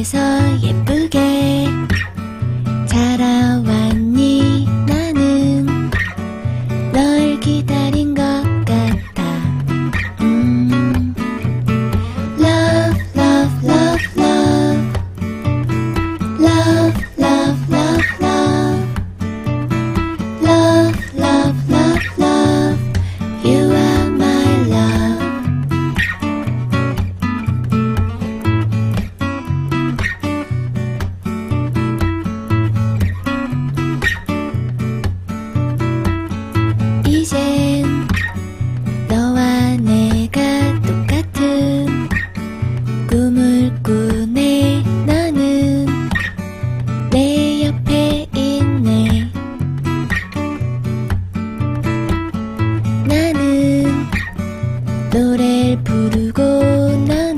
그래서 예쁘게 자라왔니? 나는 널 기다리 노래를 부르고 난